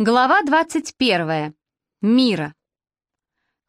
Глава 21. Мира.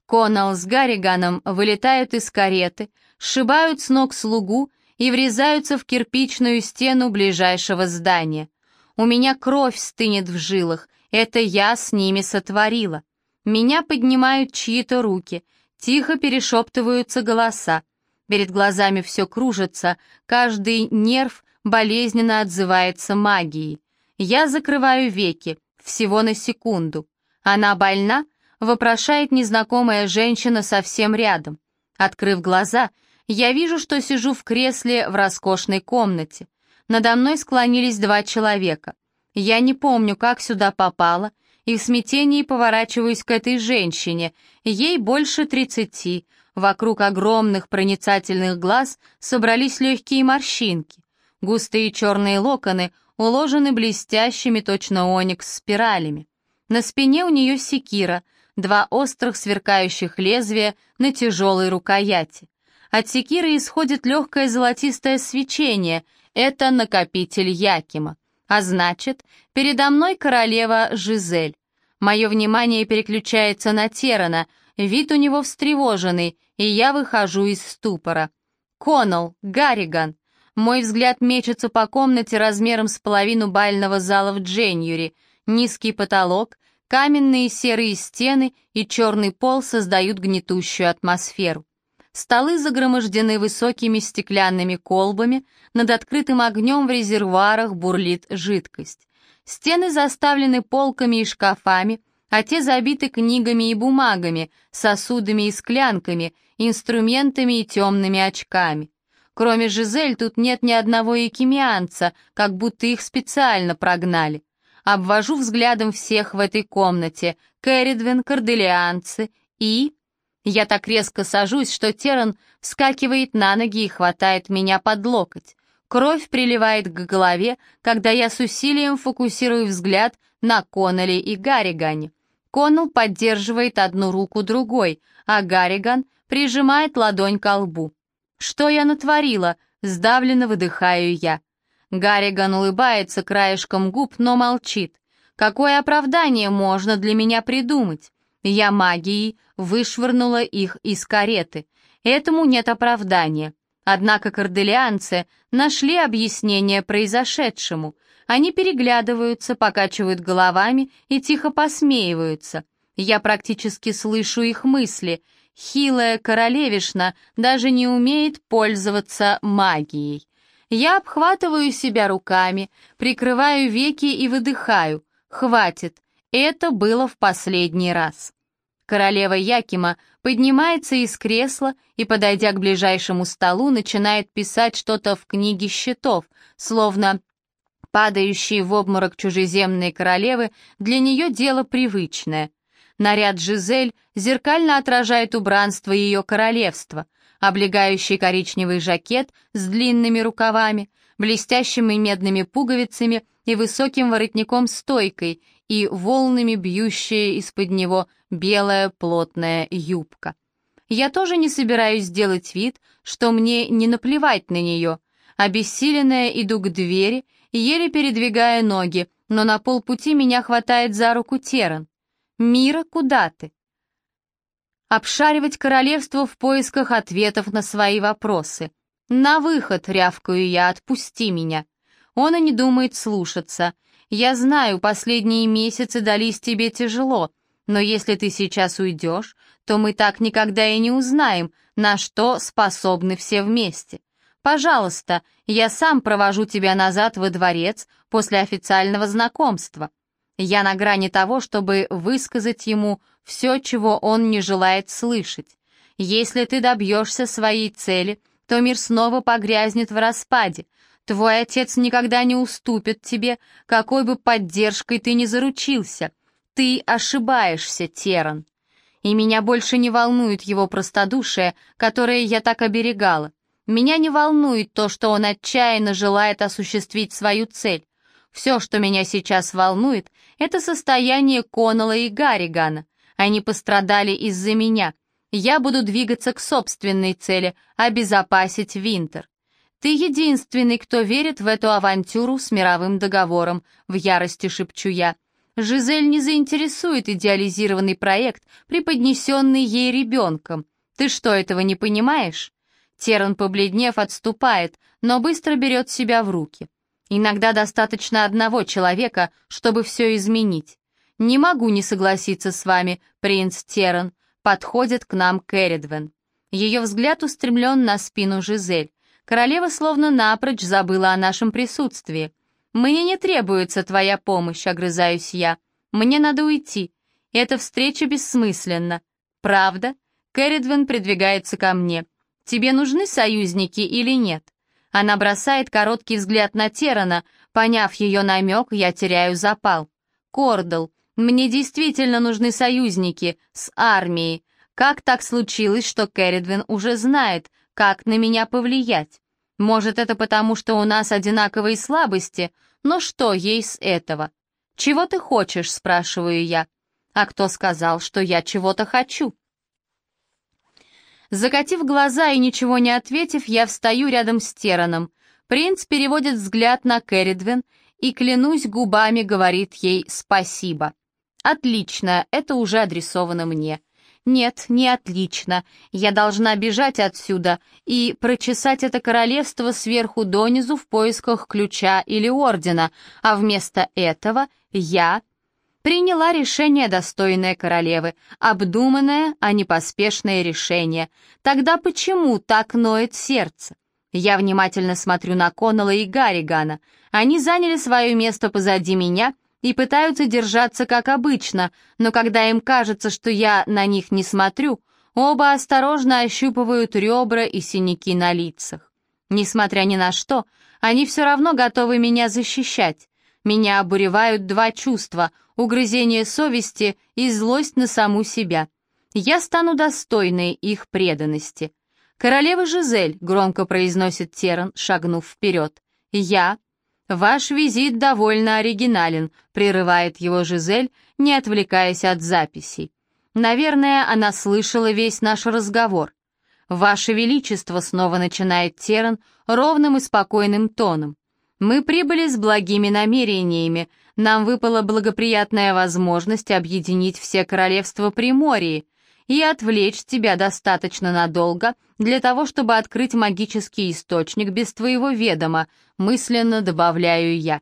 Коннелл с Гарриганом вылетают из кареты, сшибают с ног слугу и врезаются в кирпичную стену ближайшего здания. У меня кровь стынет в жилах, это я с ними сотворила. Меня поднимают чьи-то руки, тихо перешептываются голоса. Перед глазами все кружится, каждый нерв болезненно отзывается магией. Я закрываю веки, всего на секунду. Она больна? Вопрошает незнакомая женщина совсем рядом. Открыв глаза, я вижу, что сижу в кресле в роскошной комнате. Надо мной склонились два человека. Я не помню, как сюда попала, и в смятении поворачиваюсь к этой женщине. Ей больше тридцати. Вокруг огромных проницательных глаз собрались легкие морщинки. Густые черные локоны уложены блестящими точно оникс спиралями. На спине у нее секира, два острых сверкающих лезвия на тяжелой рукояти. От секиры исходит легкое золотистое свечение, это накопитель Якима. А значит, передо мной королева Жизель. Мое внимание переключается на Терана, вид у него встревоженный, и я выхожу из ступора. «Коннелл, Гарриган!» Мой взгляд мечется по комнате размером с половину бального зала в Дженюри. Низкий потолок, каменные серые стены и черный пол создают гнетущую атмосферу. Столы загромождены высокими стеклянными колбами, над открытым огнем в резервуарах бурлит жидкость. Стены заставлены полками и шкафами, а те забиты книгами и бумагами, сосудами и склянками, инструментами и темными очками. Кроме Жизель тут нет ни одного якимианца, как будто их специально прогнали. Обвожу взглядом всех в этой комнате. Кэрридвин, корделианцы и... Я так резко сажусь, что Теран вскакивает на ноги и хватает меня под локоть. Кровь приливает к голове, когда я с усилием фокусирую взгляд на Коннелли и Гарригане. Коннелл поддерживает одну руку другой, а Гарриган прижимает ладонь к лбу. «Что я натворила?» — сдавленно выдыхаю я. Гарриган улыбается краешком губ, но молчит. «Какое оправдание можно для меня придумать? Я магией вышвырнула их из кареты. Этому нет оправдания. Однако корделианцы нашли объяснение произошедшему. Они переглядываются, покачивают головами и тихо посмеиваются. Я практически слышу их мысли — Хилая королевишна даже не умеет пользоваться магией. Я обхватываю себя руками, прикрываю веки и выдыхаю. Хватит, это было в последний раз. Королева Якима поднимается из кресла и, подойдя к ближайшему столу, начинает писать что-то в книге счетов, словно падающие в обморок чужеземные королевы для нее дело привычное. Наряд Жизель зеркально отражает убранство ее королевства, облегающий коричневый жакет с длинными рукавами, блестящими медными пуговицами и высоким воротником-стойкой, и волнами бьющая из-под него белая плотная юбка. Я тоже не собираюсь делать вид, что мне не наплевать на нее. Обессиленная иду к двери, еле передвигая ноги, но на полпути меня хватает за руку Теран. «Мира, куда ты?» Обшаривать королевство в поисках ответов на свои вопросы. «На выход!» — рявкаю я, «отпусти меня!» Он и не думает слушаться. «Я знаю, последние месяцы дались тебе тяжело, но если ты сейчас уйдешь, то мы так никогда и не узнаем, на что способны все вместе. Пожалуйста, я сам провожу тебя назад во дворец после официального знакомства. Я на грани того, чтобы высказать ему все, чего он не желает слышать. Если ты добьешься своей цели, то мир снова погрязнет в распаде. Твой отец никогда не уступит тебе, какой бы поддержкой ты ни заручился. Ты ошибаешься, Теран. И меня больше не волнует его простодушие, которое я так оберегала. Меня не волнует то, что он отчаянно желает осуществить свою цель. Все, что меня сейчас волнует, это состояние Коннелла и Гарригана. Они пострадали из-за меня. Я буду двигаться к собственной цели — обезопасить Винтер. Ты единственный, кто верит в эту авантюру с мировым договором, в ярости шепчу я. Жизель не заинтересует идеализированный проект, преподнесенный ей ребенком. Ты что, этого не понимаешь? Теран, побледнев, отступает, но быстро берет себя в руки. Иногда достаточно одного человека, чтобы все изменить. Не могу не согласиться с вами, принц Теран. Подходит к нам Кэрридвен. Ее взгляд устремлен на спину Жизель. Королева словно напрочь забыла о нашем присутствии. «Мне не требуется твоя помощь», — огрызаюсь я. «Мне надо уйти. Эта встреча бессмысленна». «Правда?» Кэрридвен придвигается ко мне. «Тебе нужны союзники или нет?» Она бросает короткий взгляд на Терана. Поняв ее намек, я теряю запал. «Кордл, мне действительно нужны союзники с армией. Как так случилось, что Кэрридвен уже знает, как на меня повлиять? Может, это потому, что у нас одинаковые слабости, но что ей с этого? «Чего ты хочешь?» — спрашиваю я. «А кто сказал, что я чего-то хочу?» Закатив глаза и ничего не ответив, я встаю рядом с Тераном. Принц переводит взгляд на Кэрридвен и, клянусь губами, говорит ей «спасибо». «Отлично, это уже адресовано мне». «Нет, не отлично. Я должна бежать отсюда и прочесать это королевство сверху донизу в поисках ключа или ордена, а вместо этого я приняла решение, достойное королевы, обдуманное, а не поспешное решение. Тогда почему так ноет сердце? Я внимательно смотрю на Коннелла и Гарригана. Они заняли свое место позади меня — и пытаются держаться как обычно, но когда им кажется, что я на них не смотрю, оба осторожно ощупывают ребра и синяки на лицах. Несмотря ни на что, они все равно готовы меня защищать. Меня обуревают два чувства — угрызение совести и злость на саму себя. Я стану достойной их преданности. «Королева Жизель», — громко произносит Теран, шагнув вперед. «Я «Ваш визит довольно оригинален», — прерывает его Жизель, не отвлекаясь от записей. Наверное, она слышала весь наш разговор. «Ваше Величество», — снова начинает Теран ровным и спокойным тоном. «Мы прибыли с благими намерениями. Нам выпала благоприятная возможность объединить все королевства Примории и отвлечь тебя достаточно надолго для того, чтобы открыть магический источник без твоего ведома, мысленно добавляю я.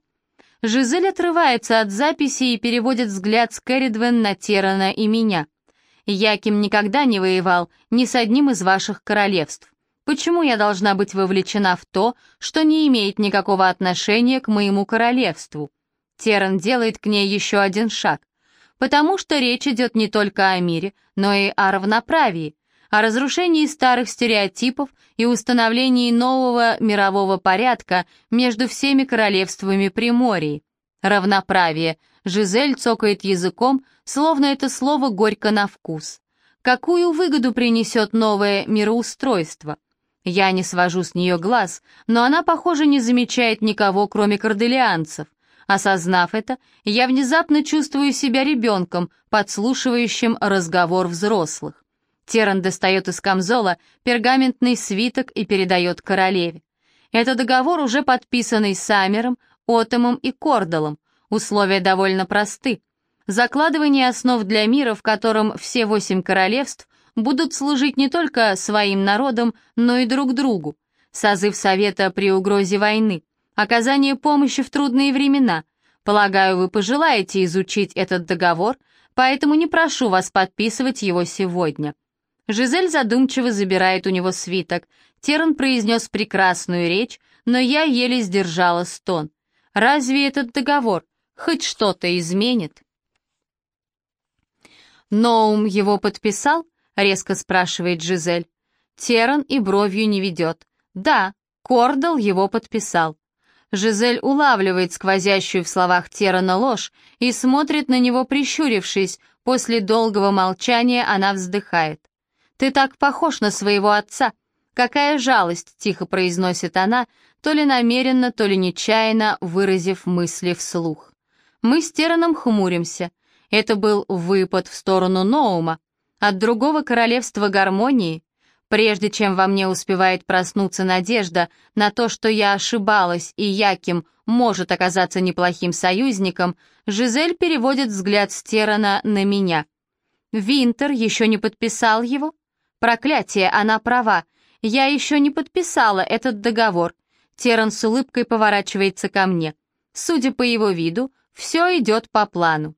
Жизель отрывается от записи и переводит взгляд с Кэрридвен на Терана и меня. Яким никогда не воевал ни с одним из ваших королевств. Почему я должна быть вовлечена в то, что не имеет никакого отношения к моему королевству? Теран делает к ней еще один шаг потому что речь идет не только о мире, но и о равноправии, о разрушении старых стереотипов и установлении нового мирового порядка между всеми королевствами Приморья. Равноправие. Жизель цокает языком, словно это слово горько на вкус. Какую выгоду принесет новое мироустройство? Я не свожу с нее глаз, но она, похоже, не замечает никого, кроме корделианцев — Осознав это, я внезапно чувствую себя ребенком, подслушивающим разговор взрослых. Теран достает из камзола пергаментный свиток и передает королеве. Это договор, уже подписанный Саммером, Отомом и Кордалом. Условия довольно просты. Закладывание основ для мира, в котором все восемь королевств будут служить не только своим народам, но и друг другу. Созыв Совета при угрозе войны оказание помощи в трудные времена. Полагаю, вы пожелаете изучить этот договор, поэтому не прошу вас подписывать его сегодня». Жизель задумчиво забирает у него свиток. Терн произнес прекрасную речь, но я еле сдержала стон. «Разве этот договор хоть что-то изменит?» «Ноум его подписал?» — резко спрашивает Жизель. Теран и бровью не ведет. «Да, Кордал его подписал». Жизель улавливает сквозящую в словах Терана ложь и смотрит на него прищурившись. После долгого молчания она вздыхает. «Ты так похож на своего отца!» «Какая жалость!» — тихо произносит она, то ли намеренно, то ли нечаянно, выразив мысли вслух. Мы с Тераном хмуримся. Это был выпад в сторону Ноума. От другого королевства гармонии Прежде чем во мне успевает проснуться надежда на то, что я ошибалась, и Яким может оказаться неплохим союзником, Жизель переводит взгляд Стерана на меня. Винтер еще не подписал его? Проклятие, она права. Я еще не подписала этот договор. Теран с улыбкой поворачивается ко мне. Судя по его виду, все идет по плану.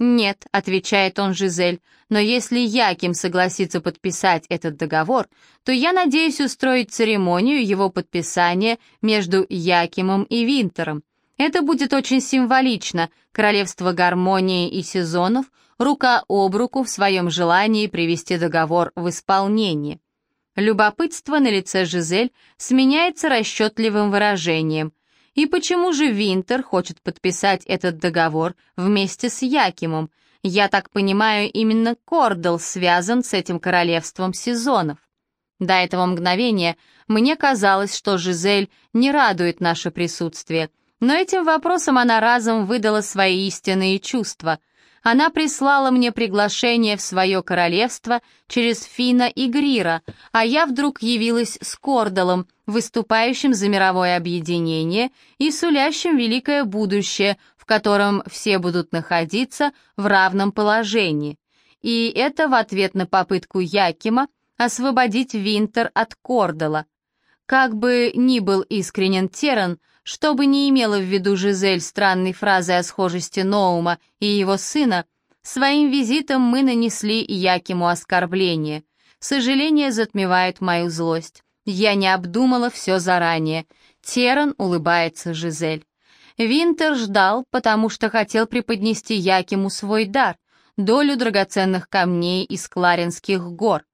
«Нет», — отвечает он Жизель, «но если Яким согласится подписать этот договор, то я надеюсь устроить церемонию его подписания между Якимом и Винтером. Это будет очень символично, королевство гармонии и сезонов, рука об руку в своем желании привести договор в исполнение». Любопытство на лице Жизель сменяется расчетливым выражением. И почему же Винтер хочет подписать этот договор вместе с Якимом? Я так понимаю, именно Кордл связан с этим королевством сезонов. До этого мгновения мне казалось, что Жизель не радует наше присутствие, но этим вопросом она разом выдала свои истинные чувства — она прислала мне приглашение в свое королевство через Фина и Грира, а я вдруг явилась с Кордалом, выступающим за мировое объединение и сулящим великое будущее, котором все будут находиться в равном положении. И это в ответ на попытку Якима освободить Винтер от Кордала. Как бы ни был искренен Теран, что бы ни имела в виду Жизель странной фразой о схожести Ноума и его сына, своим визитом мы нанесли Якиму оскорбление. Сожаление затмевает мою злость. Я не обдумала все заранее. Теран улыбается Жизель. Винтер ждал, потому что хотел преподнести Якиму свой дар, долю драгоценных камней из Кларинских гор.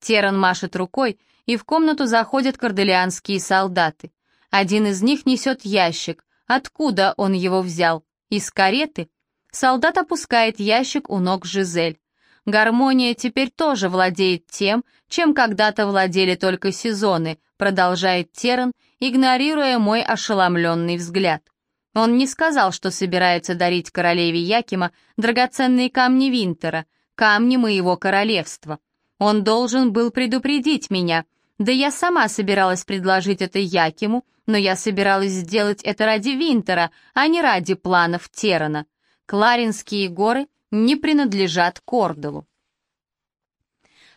Теран машет рукой, и в комнату заходят корделианские солдаты. Один из них несет ящик. Откуда он его взял? Из кареты? Солдат опускает ящик у ног Жизель. Гармония теперь тоже владеет тем, чем когда-то владели только сезоны, продолжает Теран, игнорируя мой ошеломленный взгляд. Он не сказал, что собирается дарить королеве Якима драгоценные камни Винтера, камни моего королевства. Он должен был предупредить меня — да я сама собиралась предложить это Якиму, но я собиралась сделать это ради Винтера, а не ради планов Терана. Кларинские горы не принадлежат Кордову.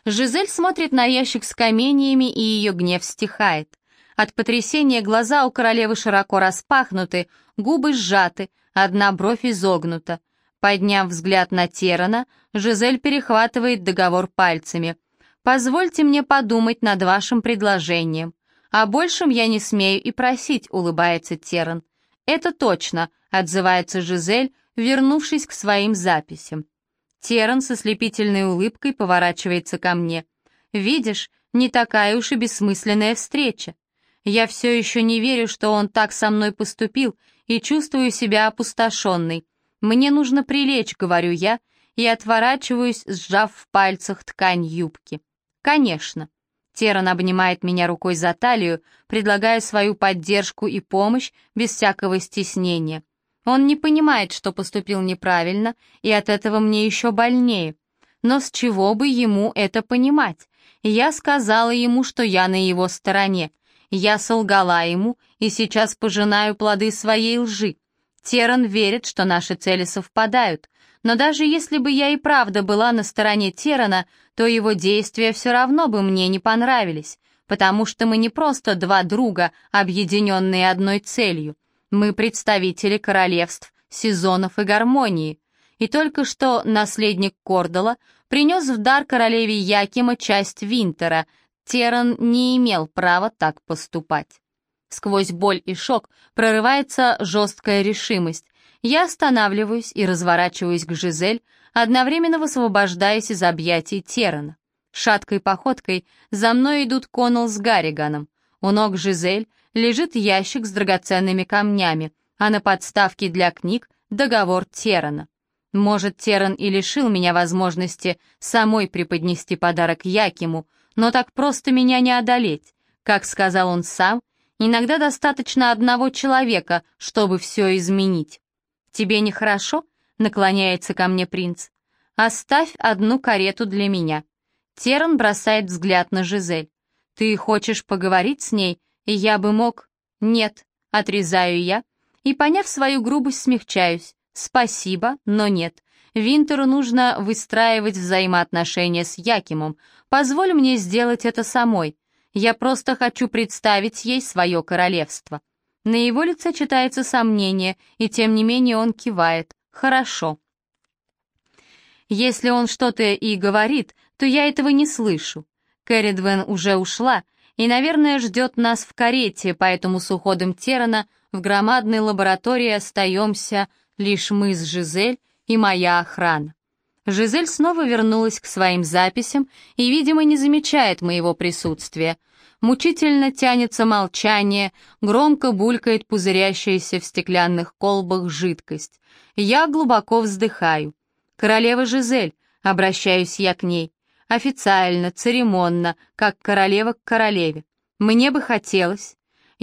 Жизель смотрит на ящик с каменьями, и ее гнев стихает. От потрясения глаза у королевы широко распахнуты, губы сжаты, одна бровь изогнута. Подняв взгляд на Терана, Жизель перехватывает договор пальцами. «Позвольте мне подумать над вашим предложением. О большем я не смею и просить», — улыбается Теран. «Это точно», — отзывается Жизель, вернувшись к своим записям. Теран со слепительной улыбкой поворачивается ко мне. «Видишь, не такая уж и бессмысленная встреча. Я все еще не верю, что он так со мной поступил, и чувствую себя опустошенной. Мне нужно прилечь, говорю я, и отворачиваюсь, сжав в пальцах ткань юбки. «Конечно». Теран обнимает меня рукой за талию, предлагая свою поддержку и помощь без всякого стеснения. Он не понимает, что поступил неправильно, и от этого мне еще больнее. Но с чего бы ему это понимать? Я сказала ему, что я на его стороне. Я солгала ему и сейчас пожинаю плоды своей лжи. Теран верит, что наши цели совпадают, но даже если бы я и правда была на стороне Терана, то его действия все равно бы мне не понравились, потому что мы не просто два друга, объединенные одной целью. Мы представители королевств, сезонов и гармонии. И только что наследник Кордала принес в дар королеве Якима часть Винтера. Теран не имел права так поступать. Сквозь боль и шок прорывается жесткая решимость. Я останавливаюсь и разворачиваюсь к Жизель, одновременно высвобождаясь из объятий Терана. Шаткой походкой за мной идут Коннелл с Гарриганом. У ног Жизель лежит ящик с драгоценными камнями, а на подставке для книг договор Терана. Может, Теран и лишил меня возможности самой преподнести подарок Якиму, но так просто меня не одолеть. Как сказал он сам, иногда достаточно одного человека, чтобы все изменить. «Тебе нехорошо?» — наклоняется ко мне принц. «Оставь одну карету для меня». Теран бросает взгляд на Жизель. «Ты хочешь поговорить с ней? И я бы мог...» «Нет», — отрезаю я, и, поняв свою грубость, смягчаюсь. Спасибо, но нет. Винтеру нужно выстраивать взаимоотношения с Якимом. Позволь мне сделать это самой. Я просто хочу представить ей свое королевство». На его лице читается сомнение, и тем не менее он кивает. «Хорошо». Если он что-то и говорит, то я этого не слышу. Кэрридвен уже ушла и, наверное, ждет нас в карете, поэтому с уходом Терана в громадной лаборатории остаемся лишь мы с Жизель и моя охрана. Жизель снова вернулась к своим записям и, видимо, не замечает моего присутствия. Мучительно тянется молчание, громко булькает пузырящаяся в стеклянных колбах жидкость. Я глубоко вздыхаю. «Королева Жизель», обращаюсь я к ней, официально, церемонно, как королева к королеве. Мне бы хотелось.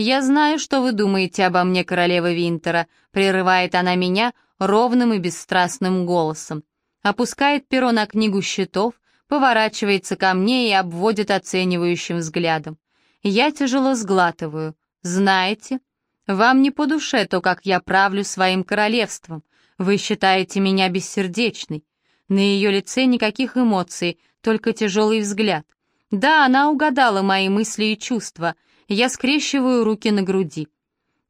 «Я знаю, что вы думаете обо мне, королева Винтера», прерывает она меня ровным и бесстрастным голосом. Опускает перо на книгу счетов, поворачивается ко мне и обводит оценивающим взглядом. Я тяжело сглатываю. «Знаете, вам не по душе то, как я правлю своим королевством. Вы считаете меня бессердечной». На ее лице никаких эмоций, только тяжелый взгляд. Да, она угадала мои мысли и чувства. Я скрещиваю руки на груди.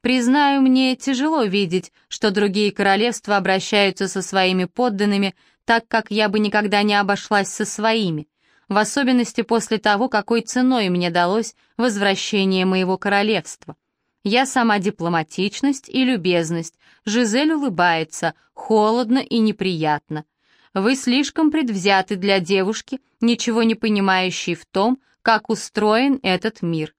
Признаю, мне тяжело видеть, что другие королевства обращаются со своими подданными так, как я бы никогда не обошлась со своими, в особенности после того, какой ценой мне далось возвращение моего королевства. Я сама дипломатичность и любезность, Жизель улыбается, холодно и неприятно. Вы слишком предвзяты для девушки, ничего не понимающей в том, как устроен этот мир.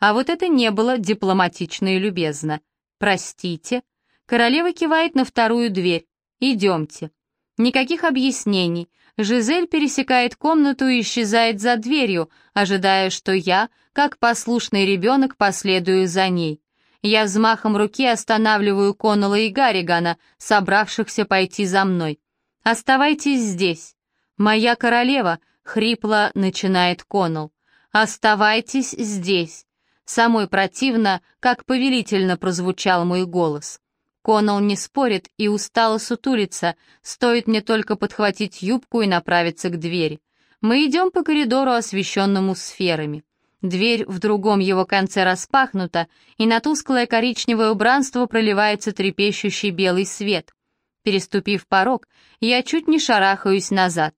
А вот это не было дипломатично и любезно. Простите. Королева кивает на вторую дверь. Идемте. Никаких объяснений. Жизель пересекает комнату и исчезает за дверью, ожидая, что я, как послушный ребенок, последую за ней. Я взмахом руки останавливаю Коннелла и Гарригана, собравшихся пойти за мной. «Оставайтесь здесь». «Моя королева», — хрипло начинает Коннелл. «Оставайтесь здесь». Самой противно, как повелительно прозвучал мой голос. Коннелл не спорит и устало сутулится, стоит мне только подхватить юбку и направиться к двери. Мы идем по коридору, освещенному сферами. Дверь в другом его конце распахнута, и на тусклое коричневое убранство проливается трепещущий белый свет. Переступив порог, я чуть не шарахаюсь назад.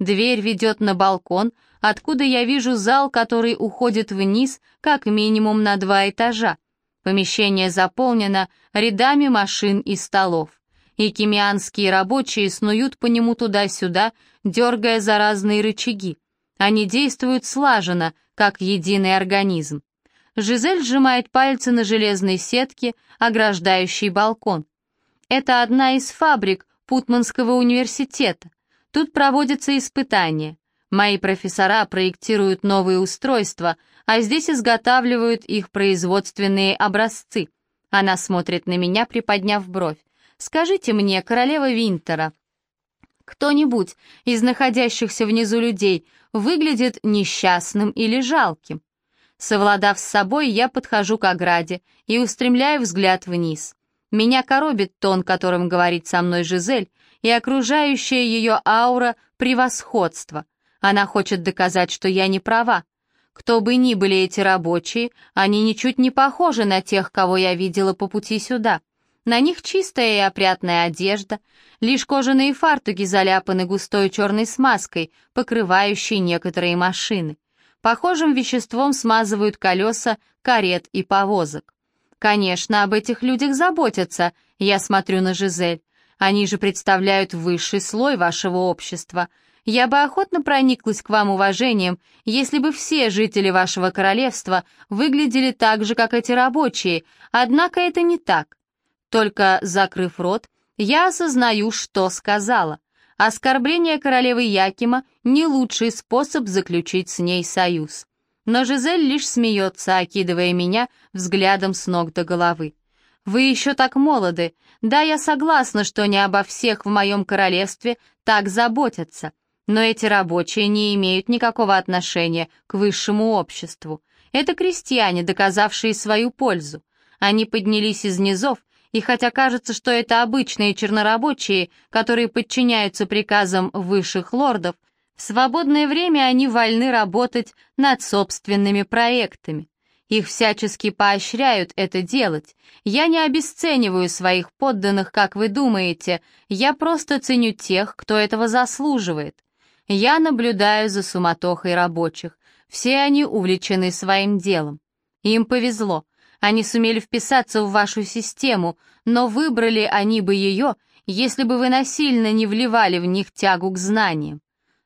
Дверь ведет на балкон, откуда я вижу зал, который уходит вниз как минимум на два этажа. Помещение заполнено рядами машин и столов. И кемианские рабочие снуют по нему туда-сюда, дергая за разные рычаги. Они действуют слаженно, как единый организм. Жизель сжимает пальцы на железной сетке, ограждающей балкон. Это одна из фабрик Путманского университета. Тут проводятся испытания. Мои профессора проектируют новые устройства, а здесь изготавливают их производственные образцы. Она смотрит на меня, приподняв бровь. «Скажите мне, королева Винтера, кто-нибудь из находящихся внизу людей выглядит несчастным или жалким?» Совладав с собой, я подхожу к ограде и устремляю взгляд вниз. Меня коробит тон, которым говорит со мной Жизель, и окружающая ее аура превосходства. Она хочет доказать, что я не права. Кто бы ни были эти рабочие, они ничуть не похожи на тех, кого я видела по пути сюда. На них чистая и опрятная одежда, лишь кожаные фартуки заляпаны густой черной смазкой, покрывающей некоторые машины. Похожим веществом смазывают колеса карет и повозок. Конечно, об этих людях заботятся, я смотрю на Жизель. Они же представляют высший слой вашего общества. Я бы охотно прониклась к вам уважением, если бы все жители вашего королевства выглядели так же, как эти рабочие, однако это не так. Только, закрыв рот, я осознаю, что сказала. Оскорбление королевы Якима — не лучший способ заключить с ней союз. Но Жизель лишь смеется, окидывая меня взглядом с ног до головы. «Вы еще так молоды. Да, я согласна, что не обо всех в моем королевстве так заботятся. Но эти рабочие не имеют никакого отношения к высшему обществу. Это крестьяне, доказавшие свою пользу. Они поднялись из низов И хотя кажется, что это обычные чернорабочие, которые подчиняются приказам высших лордов, в свободное время они вольны работать над собственными проектами. Их всячески поощряют это делать. Я не обесцениваю своих подданных, как вы думаете, я просто ценю тех, кто этого заслуживает. Я наблюдаю за суматохой рабочих. Все они увлечены своим делом. Им повезло. Они сумели вписаться в вашу систему, но выбрали они бы ее, если бы вы насильно не вливали в них тягу к знаниям.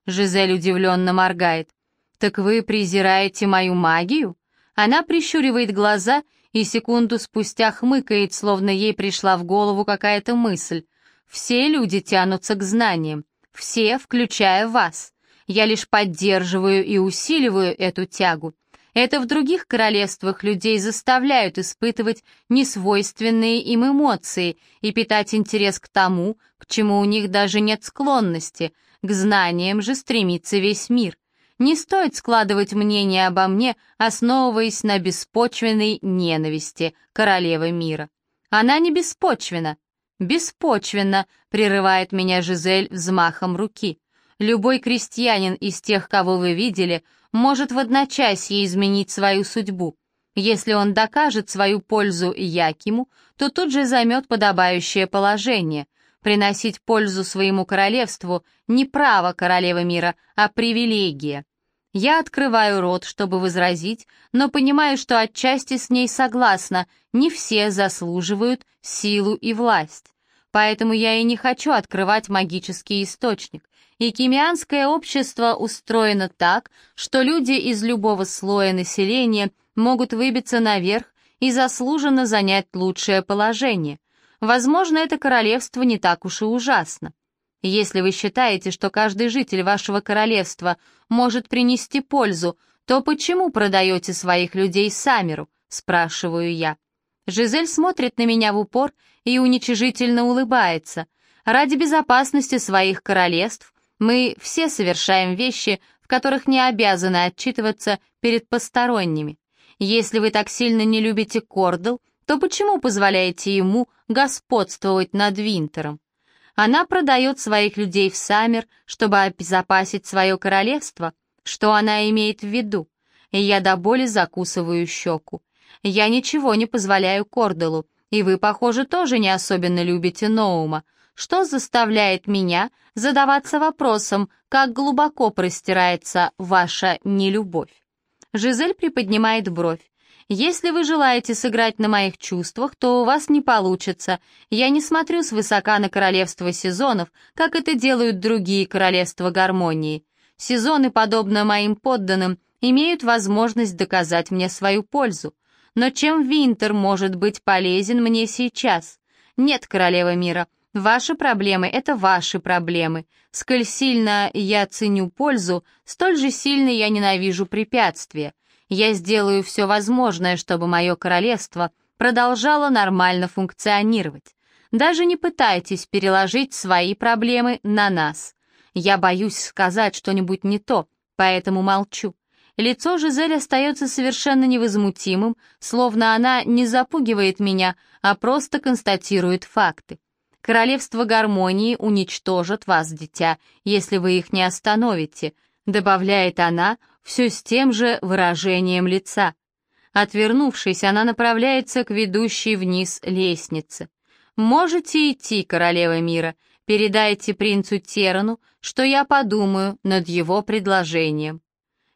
Жизель удивленно моргает. «Так вы презираете мою магию?» Она прищуривает глаза и секунду спустя хмыкает, словно ей пришла в голову какая-то мысль. «Все люди тянутся к знаниям, все, включая вас. Я лишь поддерживаю и усиливаю эту тягу. Это в других королевствах людей заставляют испытывать несвойственные им эмоции и питать интерес к тому, к чему у них даже нет склонности, к знаниям же стремится весь мир. Не стоит складывать мнение обо мне, основываясь на беспочвенной ненависти королевы мира. Она не беспочвена. Беспочвенно, прерывает меня Жизель взмахом руки. Любой крестьянин из тех, кого вы видели, может в одночасье изменить свою судьбу. Если он докажет свою пользу Якиму, то тут же займет подобающее положение. Приносить пользу своему королевству не право королевы мира, а привилегия. Я открываю рот, чтобы возразить, но понимаю, что отчасти с ней согласна, не все заслуживают силу и власть. Поэтому я и не хочу открывать магический источник. И кемианское общество устроено так, что люди из любого слоя населения могут выбиться наверх и заслуженно занять лучшее положение. Возможно, это королевство не так уж и ужасно. Если вы считаете, что каждый житель вашего королевства может принести пользу, то почему продаете своих людей Самеру?» — спрашиваю я. Жизель смотрит на меня в упор и уничижительно улыбается. Ради безопасности своих королевств мы все совершаем вещи, в которых не обязаны отчитываться перед посторонними. Если вы так сильно не любите Кордл, то почему позволяете ему господствовать над Винтером? Она продает своих людей в Саммер, чтобы обезопасить свое королевство. Что она имеет в виду? И я до боли закусываю щеку. Я ничего не позволяю Корделу, и вы, похоже, тоже не особенно любите Ноума. Что заставляет меня задаваться вопросом, как глубоко простирается ваша нелюбовь? Жизель приподнимает бровь. Если вы желаете сыграть на моих чувствах, то у вас не получится. Я не смотрю свысока на королевство сезонов, как это делают другие королевства гармонии. Сезоны, подобно моим подданным, имеют возможность доказать мне свою пользу. Но чем Винтер может быть полезен мне сейчас? Нет, королева мира, ваши проблемы — это ваши проблемы. Сколь сильно я ценю пользу, столь же сильно я ненавижу препятствия. Я сделаю все возможное, чтобы мое королевство продолжало нормально функционировать. Даже не пытайтесь переложить свои проблемы на нас. Я боюсь сказать что-нибудь не то, поэтому молчу. Лицо Жизель остается совершенно невозмутимым, словно она не запугивает меня, а просто констатирует факты. Королевство гармонии уничтожит вас, дитя, если вы их не остановите, добавляет она, все с тем же выражением лица. Отвернувшись, она направляется к ведущей вниз лестнице. «Можете идти, королева мира, передайте принцу Терану, что я подумаю над его предложением».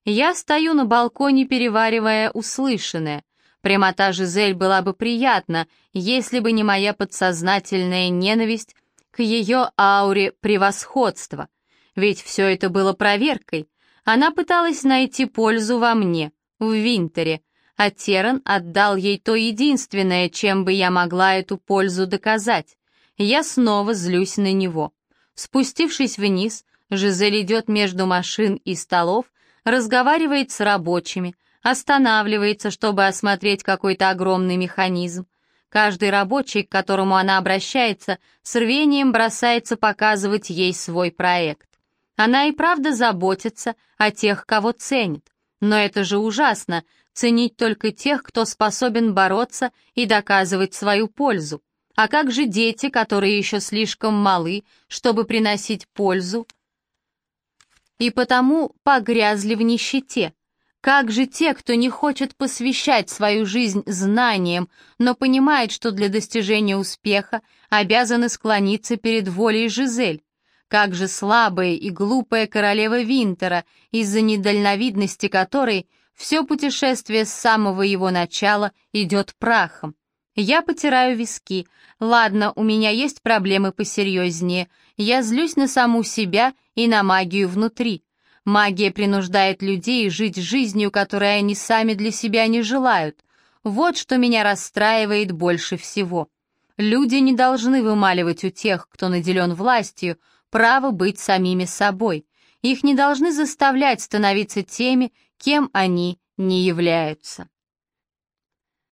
Я стою на балконе, переваривая услышанное. Прямота Жизель была бы приятна, если бы не моя подсознательная ненависть к ее ауре превосходства. Ведь все это было проверкой, она пыталась найти пользу во мне, в Винтере, а Теран отдал ей то единственное, чем бы я могла эту пользу доказать. Я снова злюсь на него. Спустившись вниз, Жизель идет между машин и столов, разговаривает с рабочими, останавливается, чтобы осмотреть какой-то огромный механизм. Каждый рабочий, к которому она обращается, с рвением бросается показывать ей свой проект. Она и правда заботится о тех, кого ценит. Но это же ужасно — ценить только тех, кто способен бороться и доказывать свою пользу. А как же дети, которые еще слишком малы, чтобы приносить пользу? И потому погрязли в нищете. Как же те, кто не хочет посвящать свою жизнь знаниям, но понимает, что для достижения успеха обязаны склониться перед волей Жизель? Как же слабая и глупая королева Винтера, из-за недальновидности которой все путешествие с самого его начала идет прахом? Я потираю виски. Ладно, у меня есть проблемы посерьезнее. Я злюсь на саму себя и на магию внутри. Магия принуждает людей жить жизнью, которой они сами для себя не желают. Вот что меня расстраивает больше всего. Люди не должны вымаливать у тех, кто наделен властью, право быть самими собой. Их не должны заставлять становиться теми, кем они не являются.